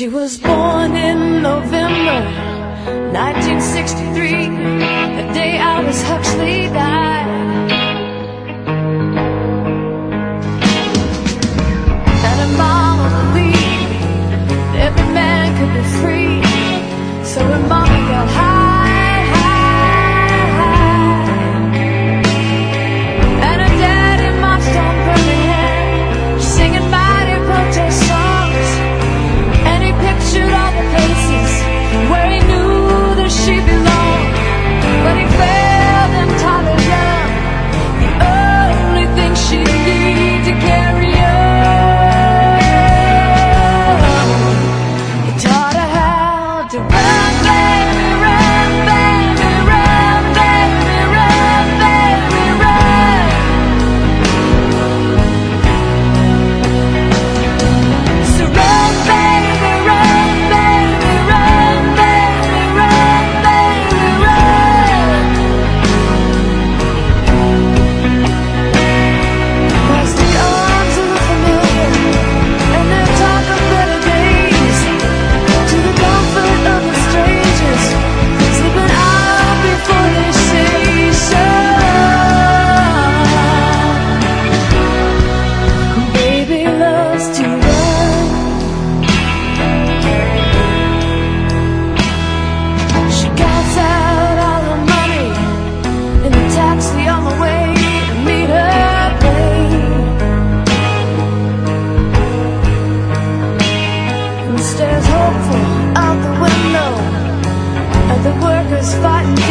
She was born in November 1963, the day Aldous Huxley died. And her mama believed every man could be free, so her mama got high. spot.